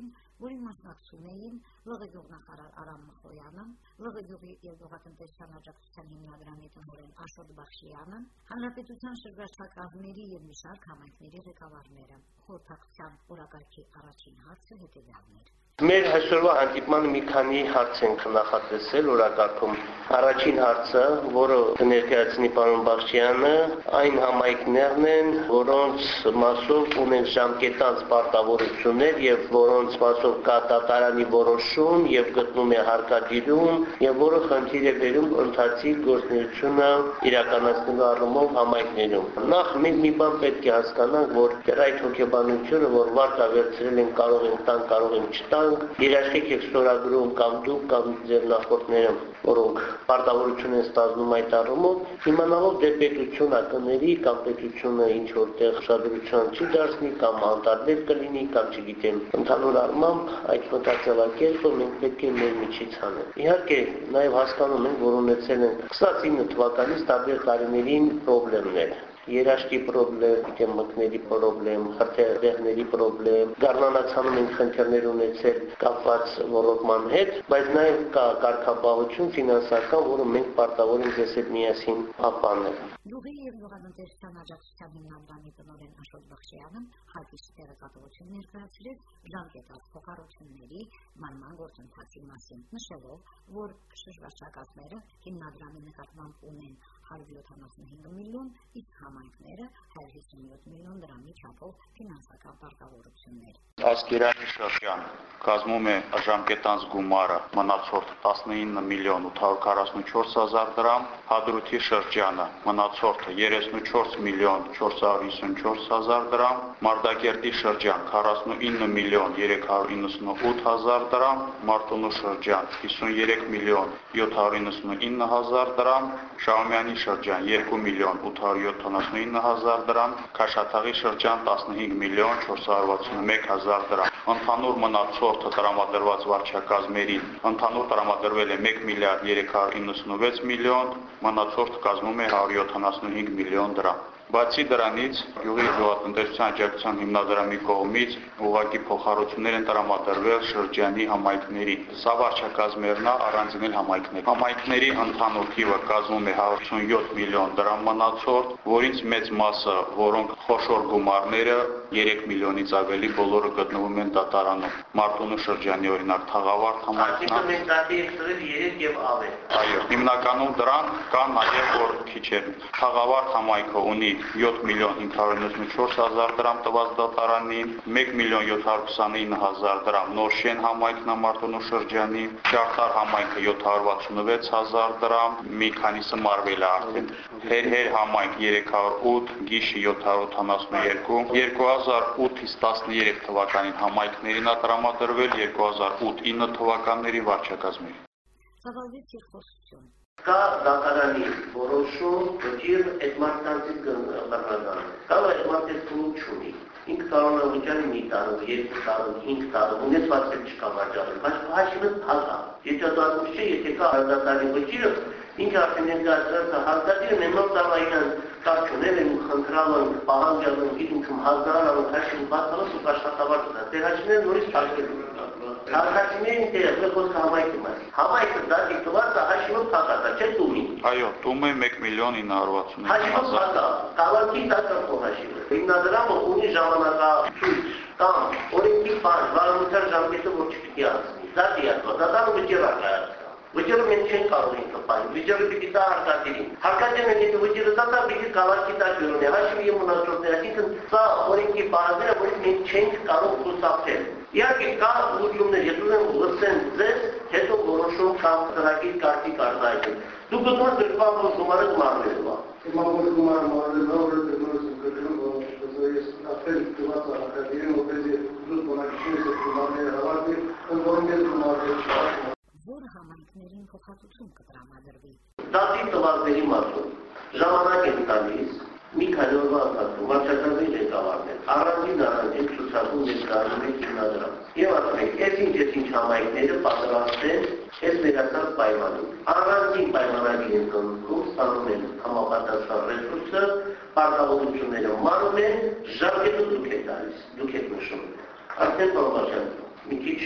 խորհրդակցություն, որին մասնակցում էին ԼՂ գյուղնախարար Արամ Մխոյանը, ԼՂ գյուղի եւ գյուղատնտեսության աջակցության հիմնադրամի տնօրեն Աշոտ Բախշյանը, հանրապետության շրջաշրջակազմերի եւ մի շարք համայնքների ղեկավարները։ Խորհրդակցության օրակարգի առաջին հարցը հետեւյալն էր. Մեր այսօրվա հանդիպմանը մի քանի հարց ենք նախատեսել օրակարգում։ Առաջին հարցը, որը ներկայացնի պարոն Բախշյանը, այն համայնքներն են, որոնց մասով ունեն ժամկետանց պարտավորություններ եւ որոնց մասով կա դատարանի որոշում եւ գտնում է հարկադիրում եւ որը խնդիր է բերում ընթացիկ գործունեությունը իրականացնելու առումով համայնքներում։ Նախ մենք մի բան պետք է հասկանանք, որ այդ հոգեբանությունը, որ վարձ ավերցրել են կարող են տան, կարող են չտան, դրանք երաշխիք եք ստորագրում կամ դուք կամ ձեր նախորդները, որոնք պարտավորություն են ստանձնում այդ առումով, իմանալով դե պետություն ակների կամ պետությունը ինչ որտեղ շադրության չի դարձնի կամ անդարներ կլինի կամ չգիտեմ, ընդհանուր առմամբ այդ մտածելակերպը մենք պետք է մեր միջից անենք։ Իհարկե, նաև հասկանում ենք, որ ունեցել են 29 թվականից տարբեր տարիներին խնդիրներ երաշտի խնդրեմ, գիտեմ մկների խնդրեմ, հրթիռների խնդրեմ, գառնանացանում են խնդիրներ ունեցել կապված ռոռոկման հետ, բայց նաև կա կարգապահություն ֆինանսական, որը մենք պարտավոր ենք ես հետ միասին պահպանել։ Գյուղի եւ գյուղատնտեսության աջակցության հիմնադրամի տնօրեն Աշոտ Բախշյանը հայտիշ տեղեկատվություն ներկայացրեց ժամկետած փոխառությունների մանման գործընթացի մասին, նշելով, որ շրջակազմերը հիմնադրամի նկատմամբ ունեն 175 միլիոն, իսկ համայնքները 157 միլիոն դրամի չափով ֆինանսական պարտավորություններ։ Ասկերանի շրջան կազմում է ժամկետանց գումարը մնացորդ 19 միլիոն 844 հազար դրամ, Հադրութի շրջանը մնացորդը 34 միլիոն 454 հազար դրամ, Մարտակերտի շրջան 49 միլիոն 398 հազար դրամ, Մարտունու շրջան 53 միլիոն 799 հազար դրամ, Շահումյանի շրջան 2 միլիոն 879 հազար դրամ, Քաշաթաղի շրջան 15 միլիոն 461 հազար դրամ։ Ընդհանուր մնացորդը տրամադրված վարչակազմերին ընդհանուր տրամադրվել է 1 միլիարդ 396 միլիոն, մնացորդը կազմում է 175 միլիոն դրամ։ Բացի դրանից, յուղի գյուղատնտեսության աջակցության հիմնադրամի կողմից ուղղակի փոխառություններ են տրամադրվել շրջանի համայնքների։ Սա վարչակազմերն է առանձին համայնքներ։ Համայնքների ընդհանուր թիվը կազմում է 187 միլիոն դրամ մնացորդ, որից մեծ մասը, որոնք խոշոր գումարները 3 միլիոնից ավելի բոլորը գտնվում են դատարանում։ Մարտունու շրջանի օրինակ Թաղավարտ համայնքն է։ Մենք դատի ենք ծրել 3 եւ ավել։ Այո, հիմնականում դրանք կան նաև որ քիչ են։ Թաղավարտ համայնքը ունի 7 միլիոն 594 հազար դրամ տված դատարանին, 1 միլիոն 729 հազար դրամ Նորշեն համայնքն Մարտունու շրջանի, Շարթար համայնքը 766 հազար դրամ, մի քանիսը մարվել է արդեն։ Հերհեր համայնք 308, Գիշի 782, 2008-ից 13 թվականին համայնքներին տրամադրվել 2008-9 թվականների վարչակազմերի։ Ծավալվեց երկխոսություն կա դատարանի որոշում, դժիր այդ մարդկանցից կռնական։ Կամ այդ մարդը փուլ չունի։ Ինքը կարող է վճարի մի տարով, երկու տարով, հինգ տարով, ունեցված էլ չկա վճարել, բայց հաշիվը փակա։ Եթե դա չէ, եթե կա դատարանի վճիրը, ինքը արդեն ներկայացրած է հարկադիրը նեմով տարվայնան կարճուներ են խնդրալ են պահանջել են գիտում հազար ան հաշիվ բացալով ու աշխատավարձը։ Դեր հաշիվները նորից փակելու Քաղաքացիներին դերը խոսքը համայնքի մաս։ Համայնքը դա դիտված է հաշիվով փակատա, չէ՞ տումի։ Այո, տումը 1 միլիոն 960 հազար։ Հաշիվով փակա, քաղաքի դատական հաշիվը։ Հիմնադրամը ունի ժամանակացույց կամ օրենքի բան, վարորդության ժամկետը որ չպիտի անցնի։ Դա դիակո, դա դա վճիռ է Վճիրը մենք չենք կարող ենք կպային, վճիրը պիտի դա հարկատիրին։ Հարկատիրը եթե վճիրը դա դա պիտի կալակի դա ջուրունի, հաշվի եմ ունացորդներ, այսինքն սա օրենքի բանները, որից մենք չենք կարող խուսափել։ Իհարկե կա ուղղություններ, եթե ուզեմ լսեն ձեզ, հետո որոշում կամ ծրագիր կարգի կառնայել։ Դուք եք դրկվան գումարը է։ Հիմա որ գումարը մարվելու է, որը եք գտնում, որ ես ապել դված հարկատիրին, որպեսզի դուք բնակիչները գումարները հավաքվի, որոնք ես գումարները որը համայնքներին փոխհատուցում կտրամադրվի։ Դատի տվարների մասում ժամանակ են տալիս մի քանի օրվա ընթացքում վարչակազմի ղեկավարներ առանձին առանձին ցուցակում ներկայանում են հիմնադրամ եւ ասում են այս ինչ այս ինչ համայնքները պատրաստեն այս վերացած պայմանում առանձին պայմանագրի ընդունքում ստանում են համապատասխան ռեսուրսը պարտավորությունները մարում են ժամկետը դուք եք տալիս դուք եք նշում արդեն բավական մի քիչ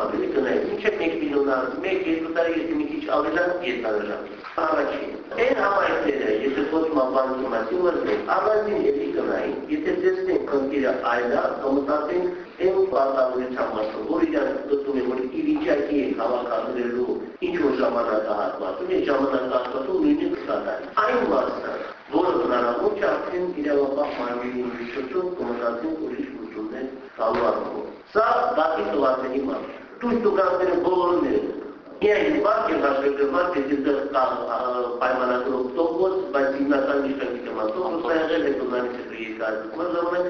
ավելի գնային, մինչև 1 միլիոնար, 1-2 տարի եթե մի քիչ ավելան եթանաժամ։ Առաջին, այն համայնքները, եթե խոսում անվանքի մասին վրդեն, առանձին էլի գնային, եթե տեսնենք կնկիրը այլա, կմտածենք այն պարտավորության մասը, որ իրար գտնում է, որ ի վիճակի է հավաքագրելու ինչ որ ժամանակահատվածում, այդ ժամանակահատվածում նույնիսկ կատարի։ Այն մասը, որը հնարավոր չէ արդեն իրավապահ մարմինի միջոցով կմտածենք ուրիշ լուծումներ առումով։ Սա բացի տվարների մաս։ Դուք դուքանները բոլորն են։ Միայն բաց եւ հաշվեկրված է դեռ պայմանագրով տոկոս, բայց հիմնական նշանակի կմասով ուսա եղել է դոնալից երկար։ Մզորը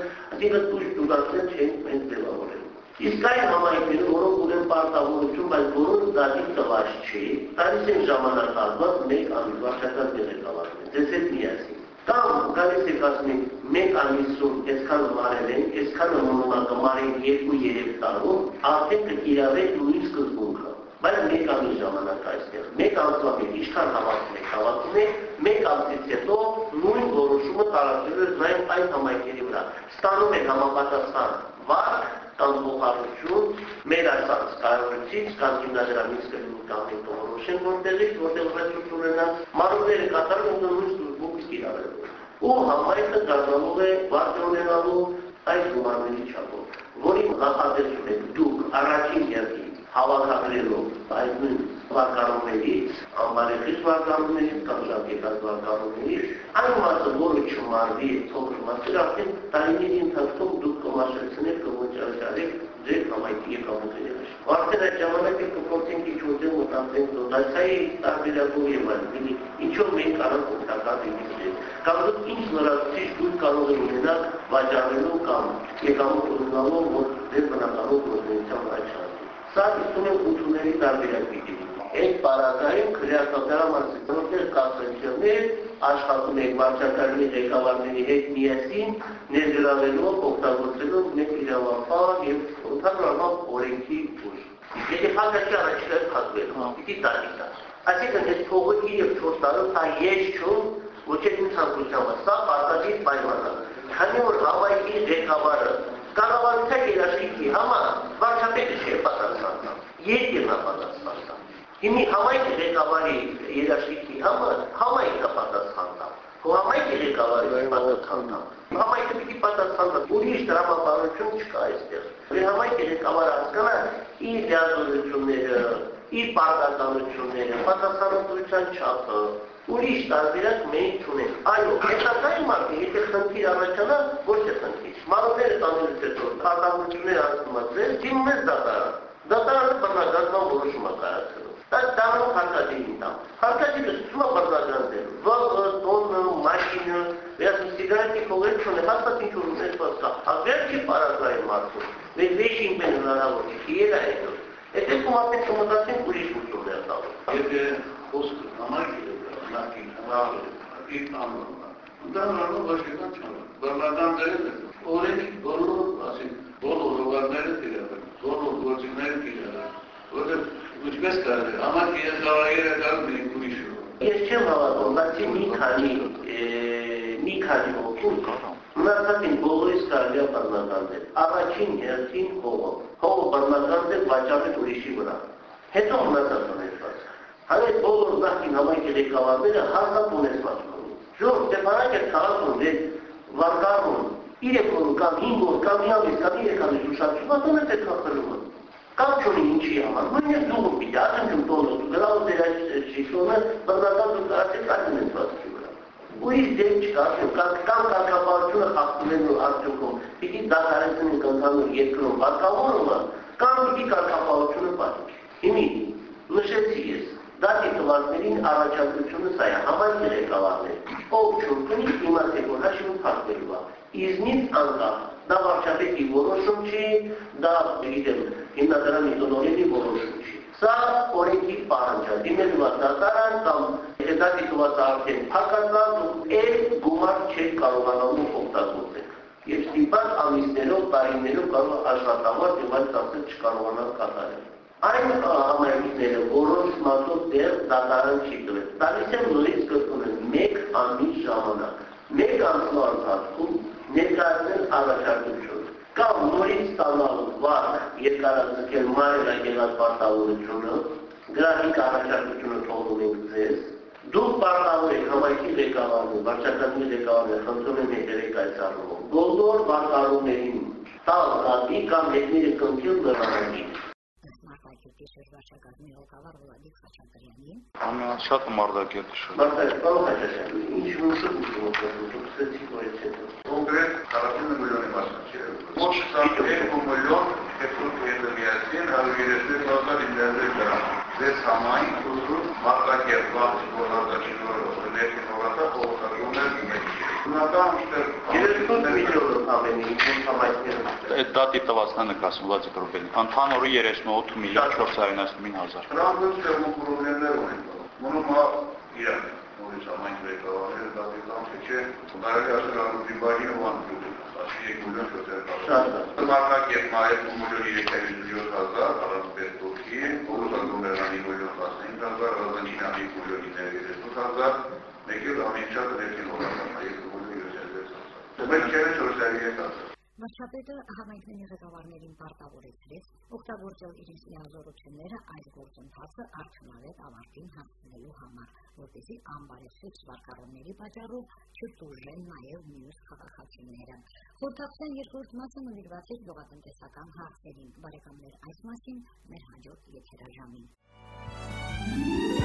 դիգը դուք դուքանները չեն մենք ձևավորել։ Իսկ այն համայնքները, որոնք ունեն պարտավորություն, բայց որոնց դատի տված չի, տալիս են ժամանակահատված մեկ ամիսվա շատած դեղեկավարներ։ Ձեզ հետ միասին։ Կամ գալիս եք ասում մեկ ամիսում այսքան մարել են, այսքան մոնոմակը մարեն 2-3 տարում, արդեն կկիրավեք նույն սկզբունքը։ Բայց մեկ ամիս ժամանակ այստեղ, մեկ ամսվա մեջ ինչքան հավաքում եք, հավաքում եք, մեկ ամսից հետո նույն որոշումը է նաև այդ համայնքերի վրա։ Ստանում եք համապատասխան վարկ կամ փոխարություն մեր ասած կարողությունից կամ հիմնադրամից կլինի կամ հետո որոշեն որտեղից, որտեղ ռեսուրս ունենան, մարուները կատարում են նույն սկզբունքը կիրավելու ու համայնքը դառնալու է վարձունենալու այս գումարների չափով, որի նախատեսում եք դուք առաջին երկի հավաքագրելով այդ նույն վարկանումներից, անբարեխիչ վարկանումներից կամ ժամկետած վարկանումներից, այն մասը, որը չմարվի փոքր մասը, արդեն տարիների ընթացքում դուք կմաշեցնեք, կմոճարարեք ձեր համայնքի եկամուտների մեջ։ Արդեն այդ ժամանակը կփորձենք ինչ-որ մտածենք դոտացիայի տարբերակով եւ այլն, ինչով մենք կարող օգտակար լինենք կամ դուք ինչ լրացուցիչ դուք կարող եք ունենալ վաճառելու կամ եկամուտ ունենալու, որ դեր բնականով գործունեության շանսի։ Սա իսկում է ութուների տարբերակ պիտի այդ պարագայում քրեատոդրամասի որտեղ կասենցիոներ աշխատում եք վարչակարգի ղեկավարների հետ միասին ներգրավելով օգտագործելով մեկ իրավապահ եւ ընդհանրապես օրենքի ուժ։ Եթե հակաճի առաջիկա հատվել, պիտի տանի տա։ Այսինքն այս փողը 3-4 տարով սա ես չուն ոչինչ ցանկությամբ սա պարտադիր պայման է քանի որ հավայքի ղեկավարը կառավարության երաշխիքի համար վարչապետը չէ պատասխանատու երկիրն է պատասխանատու Հիմի հավայքի ղեկավարի երաշխիքի համար հավայքը պատասխանատու համայնքի ղեկավարի պատասխանատու համայնքը պիտի պատասխանա ուրիշ դրամապանություն չկա այստեղ որ համայնքի ղեկավարը հասկանա իր դիալոգությունները իր պարտականությունները պատասխանատվության չափը ուրիշ տարբերակ մենք չունենք։ Այո, հետագային մարդը, եթե խնդիր առաջանա, ոչ թե խնդիր։ Մարոները տանելուց հետո հատավորություններ ասումացել, դիմում ես դատարան։ Դատարանը բռնագործման որոշում է կայացնում։ Դա դառնում հարկադիրին տամ։ Հարկադիրը սկսում է բռնագործել։ Վաղը, տոնը, մաշինը, վերջում սիգարետի փողեր չունի, հաստատ ինչ որ ունեցված կա։ Ագրեքի պարագային մարդու։ Մեր վեշին բեն հնարավոր չի, հետո։ Այդ դեպքում ապետ կմտածենք ուրիշ ուտումներ տալու։ Եթե խոսքը համակիրը նախին իր անունը։ Դա նորմալ ոչինչ չէ։ Բռնական դերն է։ Օրենքի բոլոր, ասին, բոլոր հողարները դիրավեն, բոլոր գործիքները դիրավեն։ Որտեղ ինչպես կարելի, համար երեխաները գալու մենք ուրիշ։ Ես չեմ հավատում, բացի մի քանի մի քանի հոգու մնացածին բոլորից կարելի է բռնականել։ Առաջին հերթին հողը։ Հողը բռնականել վաճառել ուրիշի վրա։ Հետո մնացածը ներված։ Հայ բոլոր նախին համայնքի ղեկավարները հաստատ ունեցված ունեն։ Ժող Ստեփանակ է քաղաքում դե վարկառում 3 օր կամ 5 օր կամ մի ամիս կամ 3 ամիս ուշադրություն ատում է այդ խախտումը։ Կամ չունի ինչի համար։ Նույնիսկ դու պիտի ակնկում տոնը գրավ դեր այդ շիշոնը բռնական դու կարծես ակնեցված ուրիշ դեմ չկա, կամ կամ կարգապահությունը խախտվելու արդյունքում պիտի դադարեցնեն կենտրոնում երկրում վարկավորումը, կամ պիտի կարգապահությունը պատի։ Հիմի նշեցի ես, Դատի տվարներին առաջադրությունը սա է, համայնքի ղեկավարներ, ով չունի իմացեք, որ հաշիվում փակվելու է։ Իզնից անկախ, դա վարչապետի որոշում չի, դա գիտեմ, հիմնադրամի տնօրենի որոշում չի։ Սա օրենքի պահանջ է, դիմելու է դատարան կամ եթե դատի տված արդեն փակածած ու այդ գումար չեք կարողանալու օգտագործել։ Եվ ստիպած ամիսներով, տարիներով կարող աշխատավար եւ այլ ծախսեր չկարողանալ կատարել այն համայնքները, որոնց մասով դատարան չի տվել, տալիս են նորից կրկնում են մեկ ամիս ժամանակ։ Մեկ ամսվա ընթացքում ներկայացնել առաջարկություն։ կամ նորից ստանալ վարկ երկարաձգել մանրագելած պարտավորությունը, գրաֆիկ առաջարկությունը թողնում ենք ձեզ, դուք պարտավոր եք համայնքի ղեկավարը, վարչակազմի ղեկավարը, խնդրում եմ եկերեք այս առումով, բոլոր բարկարումներին տալ կատի կամ հետները կնքել լրանակին մարտակերտի շրջակազմի ղեկավար Վլադիկ Խաչատրյանի Անմիջատ մարտակերտի շրջակայք։ Մարտակերտ կարող է տեսնել, ինչ մուսը դուք ստեցի Կոնկրետ 40 միլիոնի մասը չէ։ Ոչ 22 միլիոն 532.930 դրամ։ Ձեզ համայն ուզում մարտակերտ վաղ գործարքին ներքին հողատա հողոտակումներ մեջ։ Հիմնական այստեղ 30 միլիոն ամենի ինչ համայնքները։ Այդ դատի տվածնա նկասում Վլադիկ Ռուբելին։ Ընդհանուրը 38 միլիոն 499 հազար։ ոչ թե պրոբլեմներ ունեն։ Մոնոմա իրան նորից ամայն ղեկավարները դատական թե չէ, բարի ասել առուտի բարի ուղան ասի 2 միլիոն 400 Մարկակետ մայր միլիոն 357 հազար, առանց պետքի, Բորուսագումերանի միլիոն 15 հազար, Ռազանինյանի միլիոն 930 հազար, մեկ էլ ամենչատ ներքին օրական 2 միլիոն 76 հազար։ Մենք չենք շորսերի հետ ասել։ Վարչապետը համայնքների ղեկավարներին պարտավորեցրեց օգտագործել իրենց լիազորությունները այս գործընթացը արդյունավետ ավարտին հասցնելու համար, որտեղի անբարեսուց վարկառումների պատճառով չտուժեն նաև մյուս քաղաքացիները։ Խորհրդակցության երկրորդ մասը նվիրված է գյուղատնտեսական հարցերին։ Բարեկամներ, այս մասին մեր հաջորդ եթերաժամին։ Thank you.